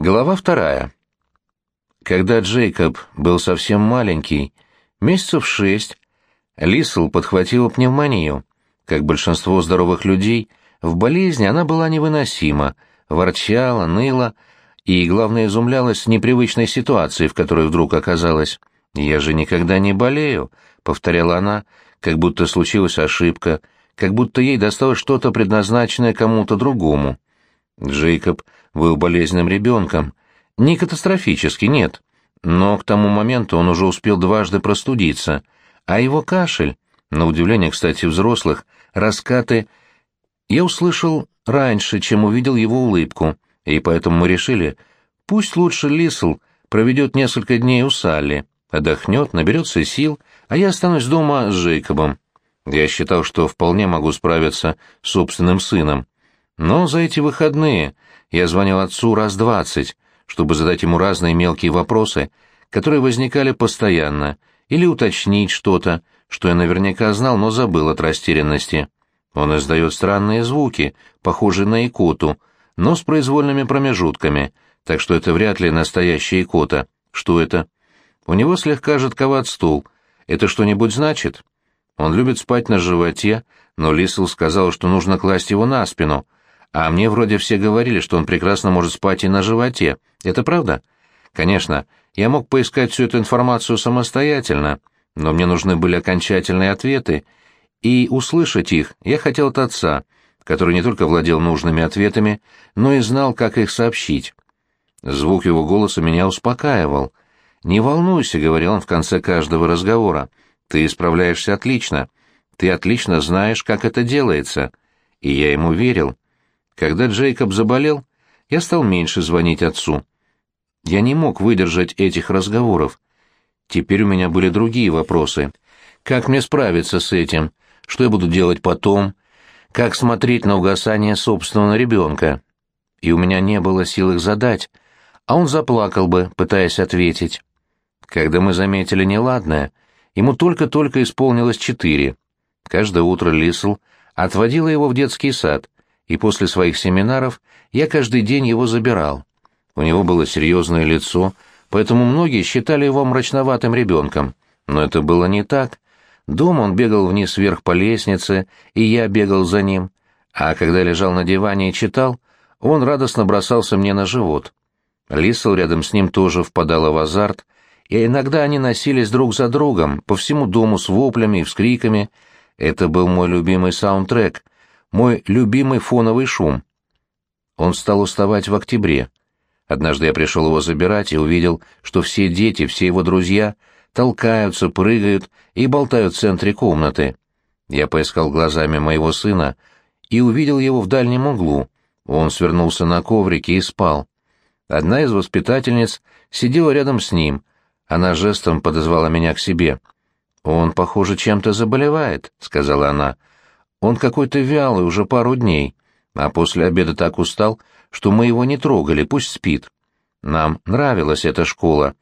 Глава вторая. Когда Джейкоб был совсем маленький, месяцев шесть, Лисл подхватила пневмонию. Как большинство здоровых людей, в болезни она была невыносима, ворчала, ныла и, главное, изумлялась непривычной ситуации, в которой вдруг оказалась. «Я же никогда не болею», — повторяла она, как будто случилась ошибка, как будто ей досталось что-то, предназначенное кому-то другому. Джейкоб был болезненным ребенком. Не катастрофически, нет. Но к тому моменту он уже успел дважды простудиться, а его кашель, на удивление, кстати, взрослых, раскаты, я услышал раньше, чем увидел его улыбку, и поэтому мы решили, пусть лучше Лисл проведет несколько дней у Салли, отдохнет, наберется сил, а я останусь дома с Джейкобом. Я считал, что вполне могу справиться с собственным сыном. Но за эти выходные я звонил отцу раз двадцать, чтобы задать ему разные мелкие вопросы, которые возникали постоянно, или уточнить что-то, что я наверняка знал, но забыл от растерянности. Он издает странные звуки, похожие на икоту, но с произвольными промежутками, так что это вряд ли настоящая икота. Что это? У него слегка жидковат стул. Это что-нибудь значит? Он любит спать на животе, но Лисл сказал, что нужно класть его на спину — а мне вроде все говорили, что он прекрасно может спать и на животе. Это правда? Конечно, я мог поискать всю эту информацию самостоятельно, но мне нужны были окончательные ответы, и услышать их я хотел от отца, который не только владел нужными ответами, но и знал, как их сообщить. Звук его голоса меня успокаивал. «Не волнуйся», — говорил он в конце каждого разговора, — «ты справляешься отлично. Ты отлично знаешь, как это делается». И я ему верил. Когда Джейкоб заболел, я стал меньше звонить отцу. Я не мог выдержать этих разговоров. Теперь у меня были другие вопросы. Как мне справиться с этим? Что я буду делать потом? Как смотреть на угасание собственного ребенка? И у меня не было сил их задать, а он заплакал бы, пытаясь ответить. Когда мы заметили неладное, ему только-только исполнилось четыре. Каждое утро Лисл отводила его в детский сад, и после своих семинаров я каждый день его забирал. У него было серьезное лицо, поэтому многие считали его мрачноватым ребенком. Но это было не так. Дома он бегал вниз-вверх по лестнице, и я бегал за ним. А когда лежал на диване и читал, он радостно бросался мне на живот. Лисел рядом с ним тоже впадала в азарт, и иногда они носились друг за другом, по всему дому с воплями и вскриками. Это был мой любимый саундтрек — мой любимый фоновый шум. Он стал уставать в октябре. Однажды я пришел его забирать и увидел, что все дети, все его друзья толкаются, прыгают и болтают в центре комнаты. Я поискал глазами моего сына и увидел его в дальнем углу. Он свернулся на коврике и спал. Одна из воспитательниц сидела рядом с ним. Она жестом подозвала меня к себе. «Он, похоже, чем-то заболевает», — сказала она. Он какой-то вялый уже пару дней, а после обеда так устал, что мы его не трогали, пусть спит. Нам нравилась эта школа.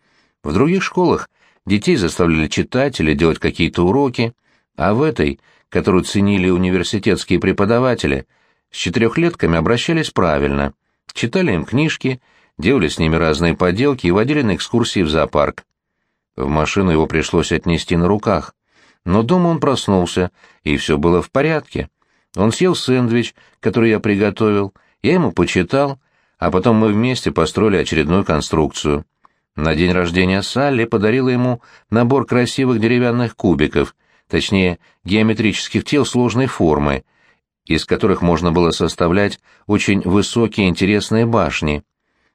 В других школах детей заставляли читать или делать какие-то уроки, а в этой, которую ценили университетские преподаватели, с четырехлетками обращались правильно, читали им книжки, делали с ними разные поделки и водили на экскурсии в зоопарк. В машину его пришлось отнести на руках. Но дома он проснулся, и все было в порядке. Он съел сэндвич, который я приготовил, я ему почитал, а потом мы вместе построили очередную конструкцию. На день рождения Салли подарила ему набор красивых деревянных кубиков, точнее, геометрических тел сложной формы, из которых можно было составлять очень высокие интересные башни.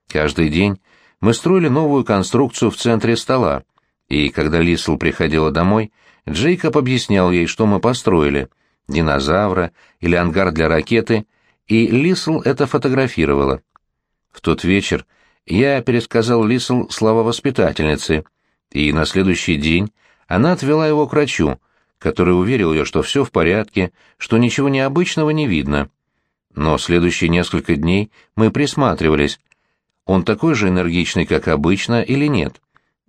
Каждый день мы строили новую конструкцию в центре стола, и когда Лисл приходила домой, Джейкоб объяснял ей, что мы построили — динозавра или ангар для ракеты, и Лисл это фотографировала. В тот вечер я пересказал Лисл слова воспитательницы, и на следующий день она отвела его к врачу, который уверил ее, что все в порядке, что ничего необычного не видно. Но следующие несколько дней мы присматривались, он такой же энергичный, как обычно, или нет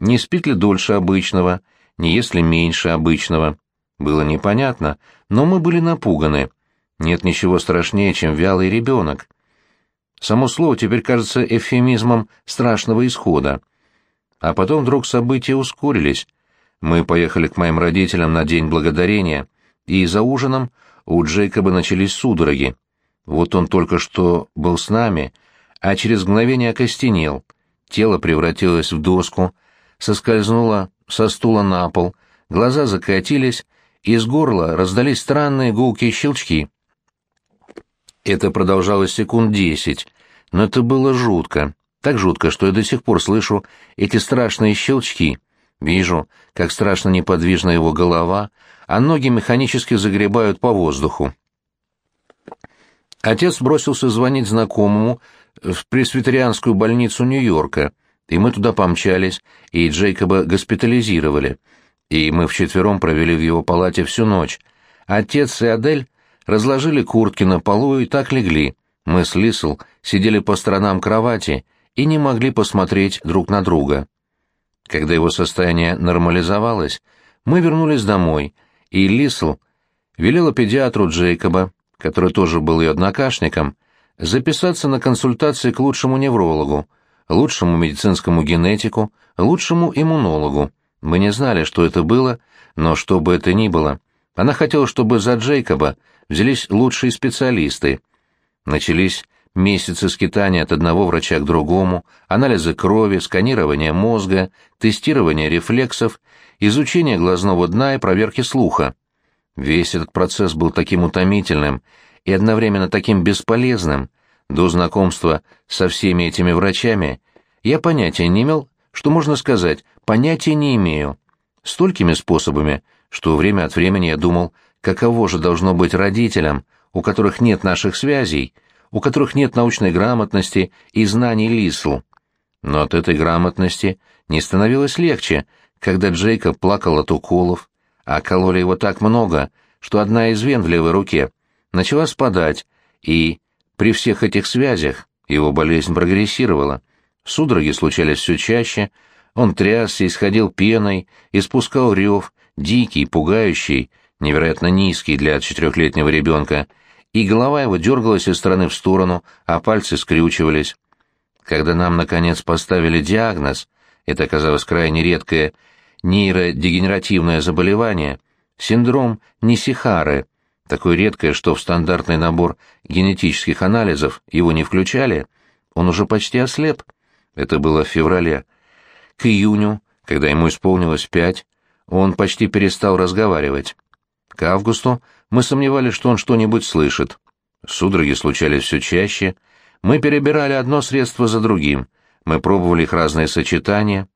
не спит ли дольше обычного, не ест ли меньше обычного. Было непонятно, но мы были напуганы. Нет ничего страшнее, чем вялый ребенок. Само слово теперь кажется эвфемизмом страшного исхода. А потом вдруг события ускорились. Мы поехали к моим родителям на День Благодарения, и за ужином у Джейкоба начались судороги. Вот он только что был с нами, а через мгновение окостенел. Тело превратилось в доску, соскользнуло со стула на пол, глаза закатились, из горла раздались странные гулкие щелчки. Это продолжалось секунд десять, но это было жутко, так жутко, что я до сих пор слышу эти страшные щелчки. Вижу, как страшно неподвижна его голова, а ноги механически загребают по воздуху. Отец бросился звонить знакомому в пресвитерианскую больницу Нью-Йорка, и мы туда помчались, и Джейкоба госпитализировали, и мы вчетвером провели в его палате всю ночь. Отец и Адель разложили куртки на полу и так легли. Мы с Лисл сидели по сторонам кровати и не могли посмотреть друг на друга. Когда его состояние нормализовалось, мы вернулись домой, и Лисл велела педиатру Джейкоба, который тоже был ее однокашником, записаться на консультации к лучшему неврологу, лучшему медицинскому генетику, лучшему иммунологу. Мы не знали, что это было, но что бы это ни было. Она хотела, чтобы за Джейкоба взялись лучшие специалисты. Начались месяцы скитания от одного врача к другому, анализы крови, сканирование мозга, тестирование рефлексов, изучение глазного дна и проверки слуха. Весь этот процесс был таким утомительным и одновременно таким бесполезным. До знакомства со всеми этими врачами я понятия не имел, что можно сказать, понятия не имею. Столькими способами, что время от времени я думал, каково же должно быть родителям, у которых нет наших связей, у которых нет научной грамотности и знаний Лисл. Но от этой грамотности не становилось легче, когда Джейкоб плакал от уколов, а кололи его так много, что одна из вен в левой руке начала спадать, и при всех этих связях его болезнь прогрессировала. Судороги случались все чаще, он трясся, исходил пеной, испускал рев, дикий, пугающий, невероятно низкий для четырехлетнего ребенка, и голова его дергалась из стороны в сторону, а пальцы скрючивались. Когда нам, наконец, поставили диагноз, это оказалось крайне редкое нейродегенеративное заболевание, синдром Нисихары, такое редкое, что в стандартный набор генетических анализов его не включали, он уже почти ослеп. Это было в феврале. К июню, когда ему исполнилось пять, он почти перестал разговаривать. К августу мы сомневались, что он что-нибудь слышит. Судороги случались все чаще. Мы перебирали одно средство за другим. Мы пробовали их разные сочетания.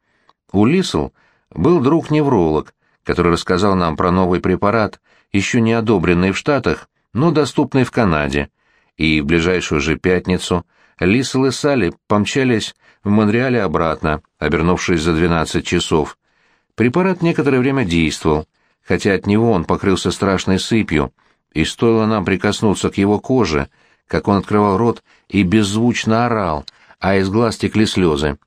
У Лисл был друг-невролог, который рассказал нам про новый препарат, еще не одобренный в Штатах, но доступный в Канаде. И в ближайшую же пятницу Лисл и Салли помчались в Монреале обратно, обернувшись за 12 часов. Препарат некоторое время действовал, хотя от него он покрылся страшной сыпью, и стоило нам прикоснуться к его коже, как он открывал рот и беззвучно орал, а из глаз текли слезы.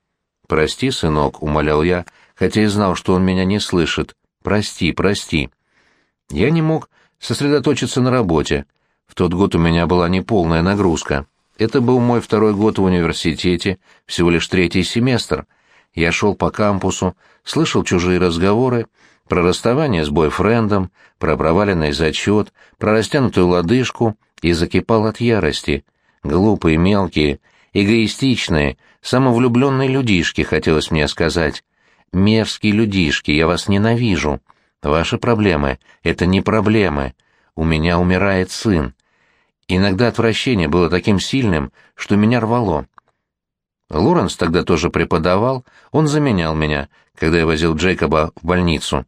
«Прости, сынок», — умолял я, хотя и знал, что он меня не слышит. «Прости, прости». Я не мог сосредоточиться на работе. В тот год у меня была неполная нагрузка. Это был мой второй год в университете, всего лишь третий семестр. Я шел по кампусу, слышал чужие разговоры, про расставание с бойфрендом, про проваленный зачет, про растянутую лодыжку и закипал от ярости. Глупые, мелкие, эгоистичные, самовлюбленные людишки, хотелось мне сказать. Мерзкие людишки, я вас ненавижу. Ваши проблемы — это не проблемы. У меня умирает сын. Иногда отвращение было таким сильным, что меня рвало. Лоренс тогда тоже преподавал, он заменял меня, когда я возил Джейкоба в больницу.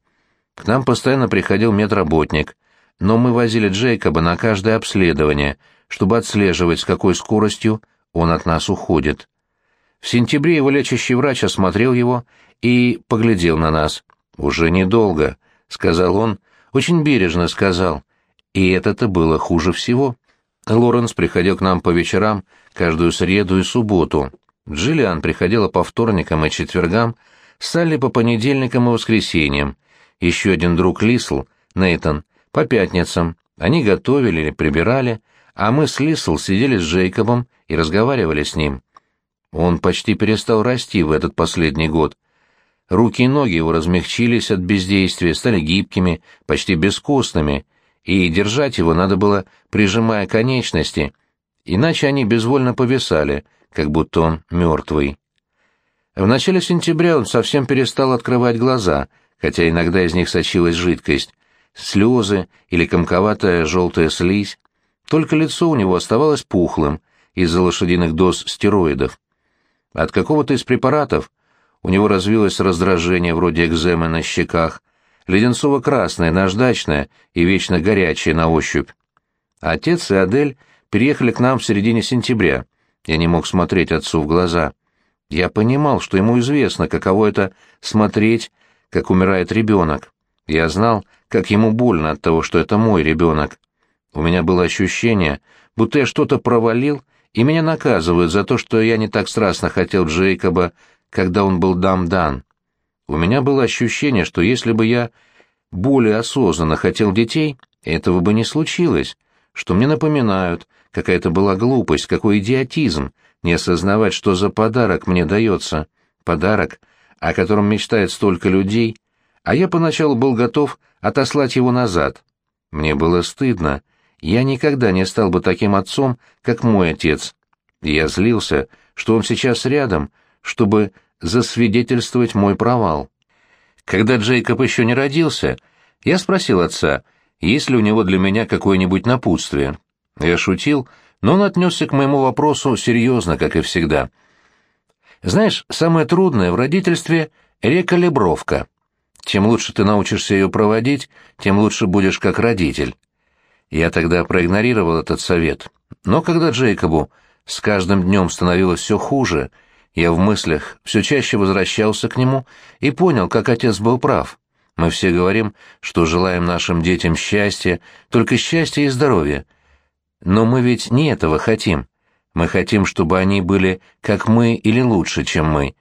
К нам постоянно приходил медработник, но мы возили Джейкоба на каждое обследование, чтобы отслеживать, с какой скоростью он от нас уходит. В сентябре его лечащий врач осмотрел его и поглядел на нас. «Уже недолго», — сказал он, очень бережно сказал. И это-то было хуже всего. Лоренс приходил к нам по вечерам каждую среду и субботу. Джиллиан приходила по вторникам и четвергам, Салли по понедельникам и воскресеньям, еще один друг Лисл, Нейтон, по пятницам. Они готовили или прибирали, а мы с Лисл сидели с Джейкобом и разговаривали с ним. Он почти перестал расти в этот последний год. Руки и ноги его размягчились от бездействия, стали гибкими, почти бескостными, и держать его надо было, прижимая конечности, иначе они безвольно повисали, как будто он мертвый. В начале сентября он совсем перестал открывать глаза, хотя иногда из них сочилась жидкость, слезы или комковатая желтая слизь. Только лицо у него оставалось пухлым из-за лошадиных доз стероидов. От какого-то из препаратов у него развилось раздражение вроде экземы на щеках, леденцово-красное, наждачное и вечно горячее на ощупь. Отец и Адель переехали к нам в середине сентября. Я не мог смотреть отцу в глаза. Я понимал, что ему известно, каково это смотреть, как умирает ребенок. Я знал, как ему больно от того, что это мой ребенок. У меня было ощущение, будто я что-то провалил, и меня наказывают за то, что я не так страстно хотел Джейкоба, когда он был дам-дан. У меня было ощущение, что если бы я более осознанно хотел детей, этого бы не случилось, что мне напоминают, какая это была глупость, какой идиотизм, не осознавать, что за подарок мне дается, подарок, о котором мечтает столько людей, а я поначалу был готов отослать его назад. Мне было стыдно, я никогда не стал бы таким отцом, как мой отец. Я злился, что он сейчас рядом, чтобы засвидетельствовать мой провал. Когда Джейкоб еще не родился, я спросил отца, есть ли у него для меня какое-нибудь напутствие. Я шутил, но он отнесся к моему вопросу серьезно, как и всегда. Знаешь, самое трудное в родительстве — рекалибровка. Чем лучше ты научишься ее проводить, тем лучше будешь как родитель. Я тогда проигнорировал этот совет. Но когда Джейкобу с каждым днем становилось все хуже, я в мыслях все чаще возвращался к нему и понял, как отец был прав. Мы все говорим, что желаем нашим детям счастья, только счастья и здоровья. Но мы ведь не этого хотим. Мы хотим, чтобы они были как мы или лучше, чем мы.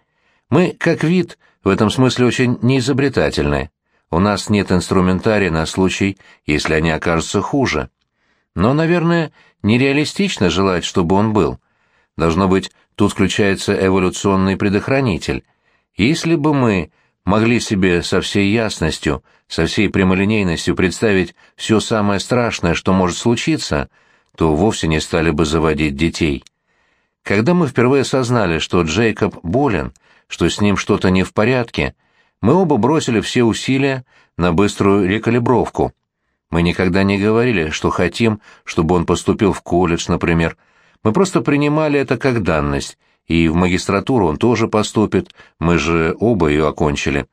Мы, как вид, в этом смысле очень неизобретательны. У нас нет инструментария на случай, если они окажутся хуже. Но, наверное, нереалистично желать, чтобы он был. Должно быть, тут включается эволюционный предохранитель. Если бы мы могли себе со всей ясностью, со всей прямолинейностью представить все самое страшное, что может случиться, то вовсе не стали бы заводить детей. Когда мы впервые осознали, что Джейкоб болен, что с ним что-то не в порядке, мы оба бросили все усилия на быструю рекалибровку. Мы никогда не говорили, что хотим, чтобы он поступил в колледж, например. Мы просто принимали это как данность, и в магистратуру он тоже поступит, мы же оба ее окончили.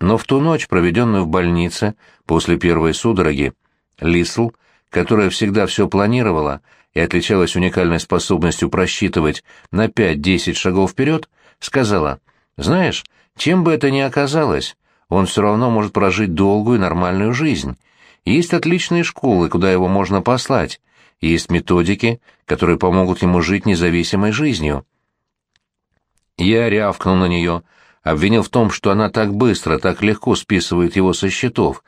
Но в ту ночь, проведенную в больнице, после первой судороги, Лисл, которая всегда все планировала и отличалась уникальной способностью просчитывать на 5-10 шагов вперед, сказала, «Знаешь, чем бы это ни оказалось, он все равно может прожить долгую нормальную жизнь. Есть отличные школы, куда его можно послать. Есть методики, которые помогут ему жить независимой жизнью. Я рявкнул на нее, обвинил в том, что она так быстро, так легко списывает его со счетов.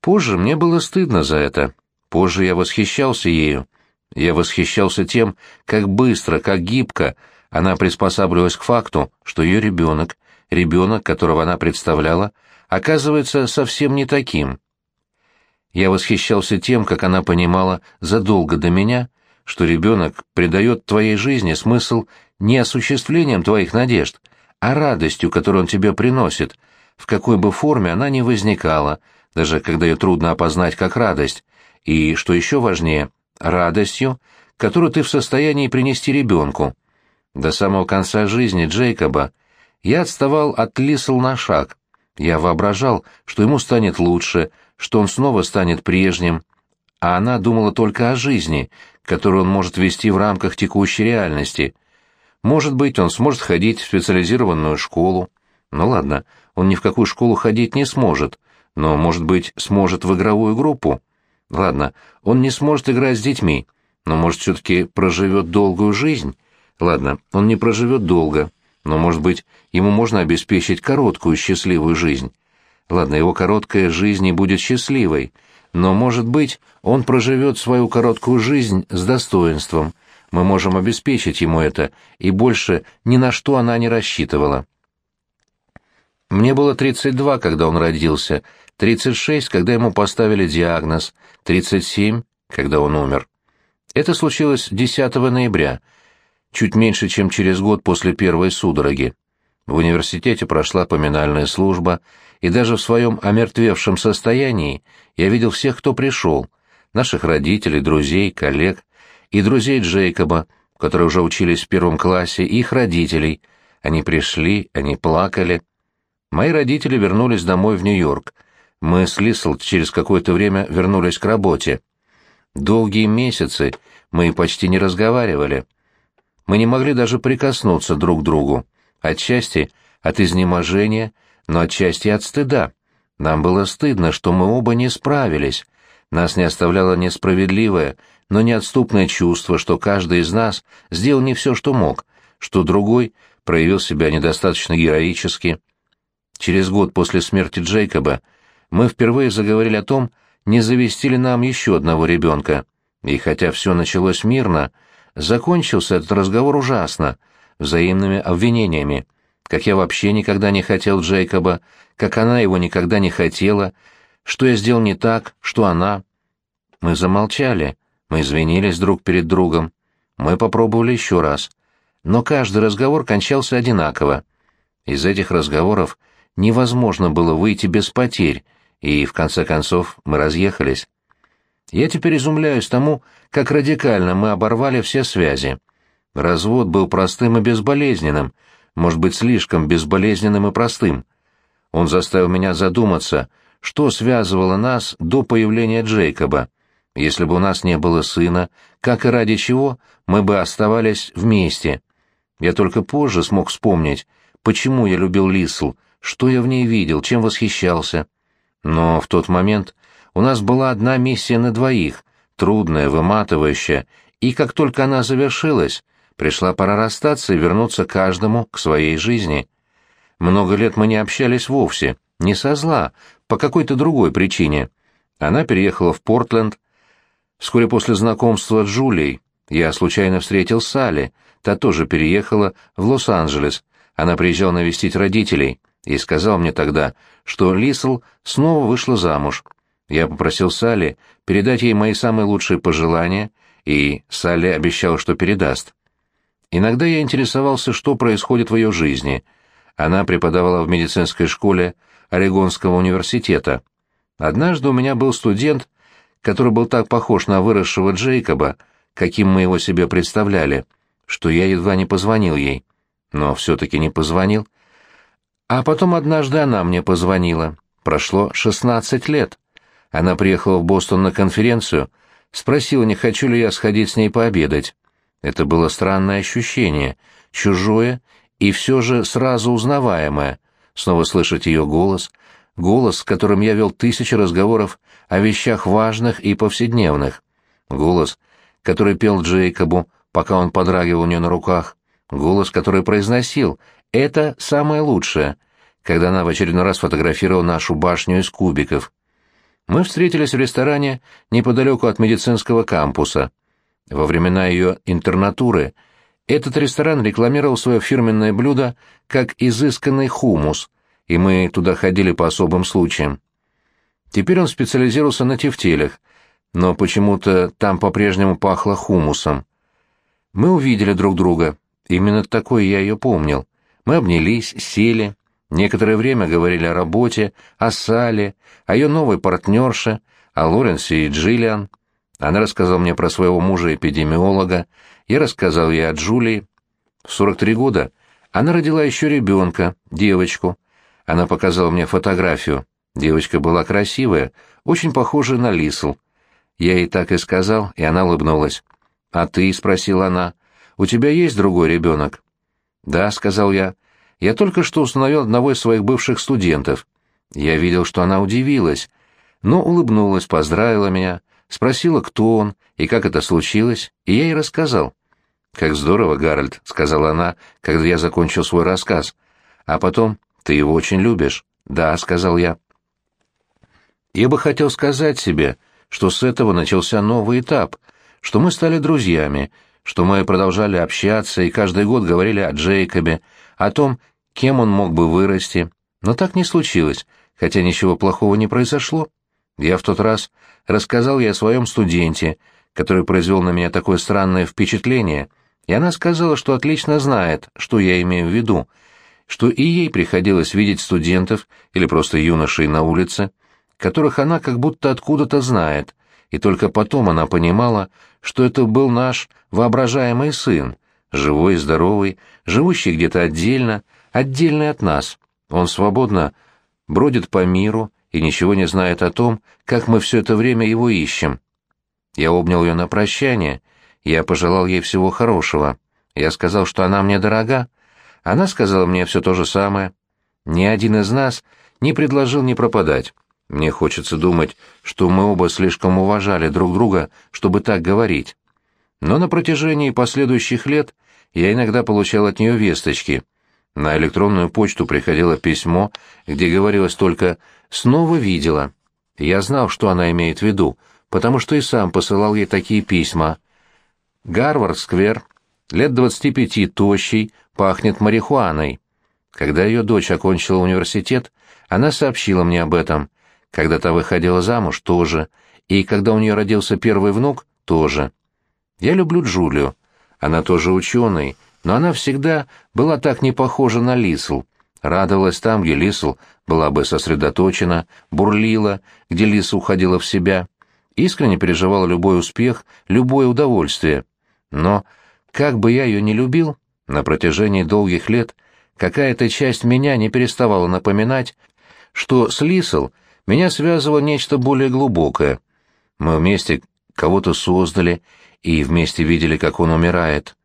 Позже мне было стыдно за это. Позже я восхищался ею. Я восхищался тем, как быстро, как гибко она приспосабливалась к факту, что ее ребенок, ребенок, которого она представляла, оказывается совсем не таким. Я восхищался тем, как она понимала задолго до меня, что ребенок придает твоей жизни смысл не осуществлением твоих надежд, а радостью, которую он тебе приносит, в какой бы форме она ни возникала, даже когда ее трудно опознать как радость, и, что еще важнее, радостью, которую ты в состоянии принести ребенку. До самого конца жизни Джейкоба я отставал от Лисл на шаг. Я воображал, что ему станет лучше, что он снова станет прежним, а она думала только о жизни, которую он может вести в рамках текущей реальности. Может быть, он сможет ходить в специализированную школу. Ну ладно, он ни в какую школу ходить не сможет, но, может быть, сможет в игровую группу. Ладно, он не сможет играть с детьми, но, может, все-таки проживет долгую жизнь. Ладно, он не проживет долго, но, может быть, ему можно обеспечить короткую счастливую жизнь. Ладно, его короткая жизнь не будет счастливой, но, может быть, он проживет свою короткую жизнь с достоинством, Мы можем обеспечить ему это, и больше ни на что она не рассчитывала. Мне было 32, когда он родился, 36, когда ему поставили диагноз, 37, когда он умер. Это случилось 10 ноября, чуть меньше, чем через год после первой судороги. В университете прошла поминальная служба, и даже в своем омертвевшем состоянии я видел всех, кто пришел, наших родителей, друзей, коллег и друзей Джейкоба, которые уже учились в первом классе, и их родителей. Они пришли, они плакали. Мои родители вернулись домой в Нью-Йорк. Мы с Лисл через какое-то время вернулись к работе. Долгие месяцы мы почти не разговаривали. Мы не могли даже прикоснуться друг к другу. Отчасти от изнеможения, но отчасти от стыда. Нам было стыдно, что мы оба не справились. Нас не оставляло несправедливое, но неотступное чувство, что каждый из нас сделал не все, что мог, что другой проявил себя недостаточно героически. Через год после смерти Джейкоба мы впервые заговорили о том, не завести ли нам еще одного ребенка. И хотя все началось мирно, закончился этот разговор ужасно, взаимными обвинениями. Как я вообще никогда не хотел Джейкоба, как она его никогда не хотела, что я сделал не так, что она. Мы замолчали, мы извинились друг перед другом. Мы попробовали еще раз. Но каждый разговор кончался одинаково. Из этих разговоров невозможно было выйти без потерь, и, в конце концов, мы разъехались. Я теперь изумляюсь тому, как радикально мы оборвали все связи. Развод был простым и безболезненным, может быть, слишком безболезненным и простым. Он заставил меня задуматься, что связывало нас до появления Джейкоба. Если бы у нас не было сына, как и ради чего, мы бы оставались вместе. Я только позже смог вспомнить, почему я любил Лисл, что я в ней видел, чем восхищался. Но в тот момент у нас была одна миссия на двоих, трудная, выматывающая, и как только она завершилась, пришла пора расстаться и вернуться каждому к своей жизни. Много лет мы не общались вовсе, не со зла, по какой-то другой причине. Она переехала в Портленд. Вскоре после знакомства с Джулией я случайно встретил Салли, та тоже переехала в Лос-Анджелес. Она приезжала навестить родителей и сказал мне тогда, что Лисл снова вышла замуж. Я попросил Салли передать ей мои самые лучшие пожелания, и Салли обещала, что передаст. Иногда я интересовался, что происходит в ее жизни. Она преподавала в медицинской школе Орегонского университета. Однажды у меня был студент, который был так похож на выросшего Джейкоба, каким мы его себе представляли, что я едва не позвонил ей. Но все-таки не позвонил. А потом однажды она мне позвонила. Прошло шестнадцать лет. Она приехала в Бостон на конференцию, спросила, не хочу ли я сходить с ней пообедать. Это было странное ощущение, чужое и все же сразу узнаваемое. Снова слышать ее голос, голос, с которым я вел тысячи разговоров о вещах важных и повседневных. Голос, который пел Джейкобу, пока он подрагивал у нее на руках. Голос, который произносил «Это самое лучшее», когда она в очередной раз фотографировала нашу башню из кубиков. Мы встретились в ресторане неподалеку от медицинского кампуса. Во времена ее интернатуры этот ресторан рекламировал свое фирменное блюдо как изысканный хумус, и мы туда ходили по особым случаям. Теперь он специализировался на тефтелях, но почему-то там по-прежнему пахло хумусом. Мы увидели друг друга, именно такой я ее помнил. Мы обнялись, сели, Некоторое время говорили о работе, о Сале, о ее новой партнерше, о Лоренсе и Джиллиан. Она рассказала мне про своего мужа-эпидемиолога, я рассказал ей о Джулии. В 43 года она родила еще ребенка, девочку. Она показала мне фотографию. Девочка была красивая, очень похожа на Лисл. Я ей так и сказал, и она улыбнулась. «А ты?» — спросила она. «У тебя есть другой ребенок?» «Да», — сказал я. Я только что установил одного из своих бывших студентов. Я видел, что она удивилась, но улыбнулась, поздравила меня, спросила, кто он и как это случилось, и я ей рассказал. «Как здорово, Гарольд», — сказала она, когда я закончил свой рассказ. «А потом, ты его очень любишь». «Да», — сказал я. Я бы хотел сказать себе, что с этого начался новый этап, что мы стали друзьями, что мы продолжали общаться и каждый год говорили о Джейкобе, о том, кем он мог бы вырасти. Но так не случилось, хотя ничего плохого не произошло. Я в тот раз рассказал ей о своем студенте, который произвел на меня такое странное впечатление, и она сказала, что отлично знает, что я имею в виду, что и ей приходилось видеть студентов или просто юношей на улице, которых она как будто откуда-то знает, и только потом она понимала, что это был наш воображаемый сын, живой и здоровый, живущий где-то отдельно, отдельный от нас. Он свободно бродит по миру и ничего не знает о том, как мы все это время его ищем. Я обнял ее на прощание, я пожелал ей всего хорошего. Я сказал, что она мне дорога. Она сказала мне все то же самое. Ни один из нас не предложил не пропадать. Мне хочется думать, что мы оба слишком уважали друг друга, чтобы так говорить. Но на протяжении последующих лет я иногда получал от нее весточки. На электронную почту приходило письмо, где говорилось только «снова видела». Я знал, что она имеет в виду, потому что и сам посылал ей такие письма. Гарвард-сквер, лет двадцати пяти, тощий, пахнет марихуаной. Когда ее дочь окончила университет, она сообщила мне об этом — когда та выходила замуж, тоже. И когда у нее родился первый внук, тоже. Я люблю Джулию. Она тоже ученый, но она всегда была так не похожа на Лисл. Радовалась там, где Лисл была бы сосредоточена, бурлила, где Лиса уходила в себя. Искренне переживала любой успех, любое удовольствие. Но, как бы я ее не любил, на протяжении долгих лет какая-то часть меня не переставала напоминать, что с Лисл меня связывало нечто более глубокое. Мы вместе кого-то создали и вместе видели, как он умирает.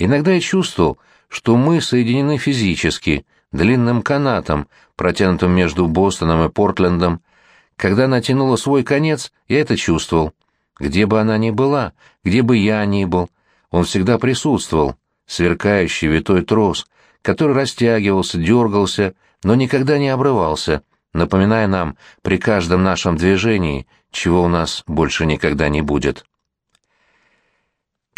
Иногда я чувствовал, что мы соединены физически, длинным канатом, протянутым между Бостоном и Портлендом. Когда она тянула свой конец, я это чувствовал. Где бы она ни была, где бы я ни был, он всегда присутствовал, сверкающий витой трос, который растягивался, дергался, но никогда не обрывался, напоминая нам при каждом нашем движении, чего у нас больше никогда не будет.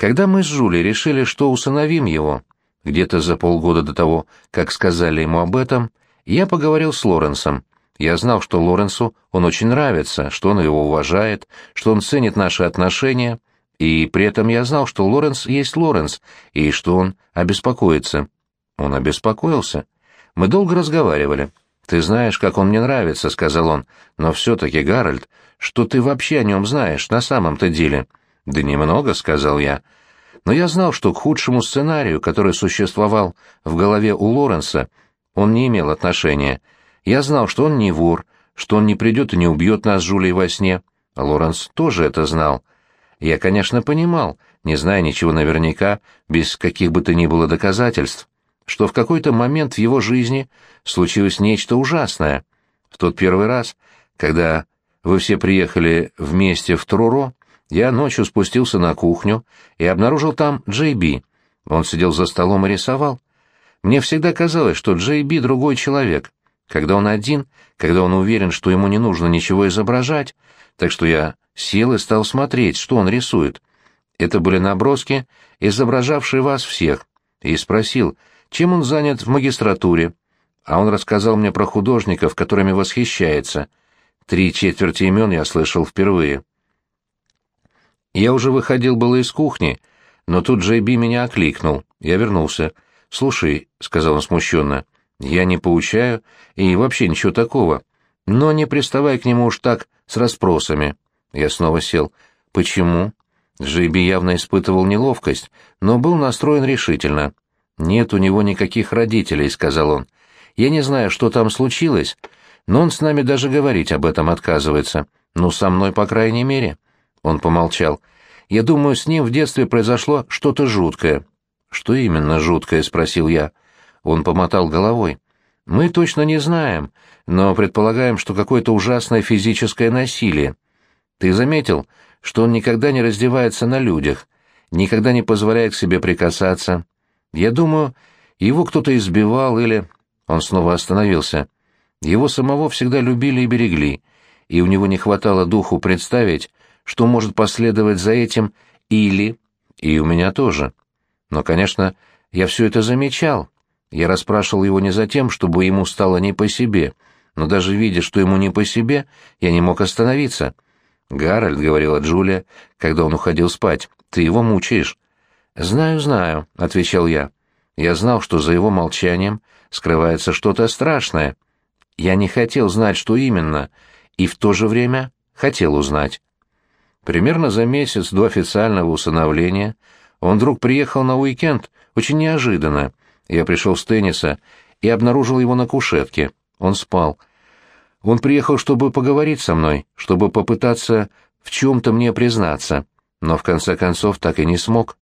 Когда мы с Жюли решили, что усыновим его, где-то за полгода до того, как сказали ему об этом, я поговорил с Лоренсом. Я знал, что Лоренсу он очень нравится, что он его уважает, что он ценит наши отношения, и при этом я знал, что Лоренс есть Лоренс, и что он обеспокоится. Он обеспокоился. Мы долго разговаривали. «Ты знаешь, как он мне нравится», — сказал он. «Но все-таки, Гарольд, что ты вообще о нем знаешь на самом-то деле?» «Да немного», — сказал я. Но я знал, что к худшему сценарию, который существовал в голове у Лоренса, он не имел отношения. Я знал, что он не вор, что он не придет и не убьет нас с Жулей во сне. Лоренс тоже это знал. Я, конечно, понимал, не зная ничего наверняка, без каких бы то ни было доказательств что в какой-то момент в его жизни случилось нечто ужасное. В тот первый раз, когда вы все приехали вместе в Труро, я ночью спустился на кухню и обнаружил там Джей Би. Он сидел за столом и рисовал. Мне всегда казалось, что Джей Би другой человек. Когда он один, когда он уверен, что ему не нужно ничего изображать, так что я сел и стал смотреть, что он рисует. Это были наброски, изображавшие вас всех, и спросил — чем он занят в магистратуре, а он рассказал мне про художников, которыми восхищается. Три четверти имен я слышал впервые. Я уже выходил было из кухни, но тут Джей Би меня окликнул. Я вернулся. «Слушай», — сказал он смущенно, — «я не поучаю и вообще ничего такого. Но не приставай к нему уж так с расспросами». Я снова сел. «Почему?» Джей Би явно испытывал неловкость, но был настроен решительно. «Нет у него никаких родителей», — сказал он. «Я не знаю, что там случилось, но он с нами даже говорить об этом отказывается. Ну, со мной, по крайней мере». Он помолчал. «Я думаю, с ним в детстве произошло что-то жуткое». «Что именно жуткое?» — спросил я. Он помотал головой. «Мы точно не знаем, но предполагаем, что какое-то ужасное физическое насилие. Ты заметил, что он никогда не раздевается на людях, никогда не позволяет к себе прикасаться, я думаю, его кто-то избивал или... Он снова остановился. Его самого всегда любили и берегли, и у него не хватало духу представить, что может последовать за этим или... И у меня тоже. Но, конечно, я все это замечал. Я расспрашивал его не за тем, чтобы ему стало не по себе, но даже видя, что ему не по себе, я не мог остановиться. «Гарольд», — говорила Джулия, когда он уходил спать, — «ты его мучаешь». «Знаю, знаю», — отвечал я. Я знал, что за его молчанием скрывается что-то страшное. Я не хотел знать, что именно, и в то же время хотел узнать. Примерно за месяц до официального усыновления он вдруг приехал на уикенд, очень неожиданно. Я пришел с тенниса и обнаружил его на кушетке. Он спал. Он приехал, чтобы поговорить со мной, чтобы попытаться в чем-то мне признаться, но в конце концов так и не смог.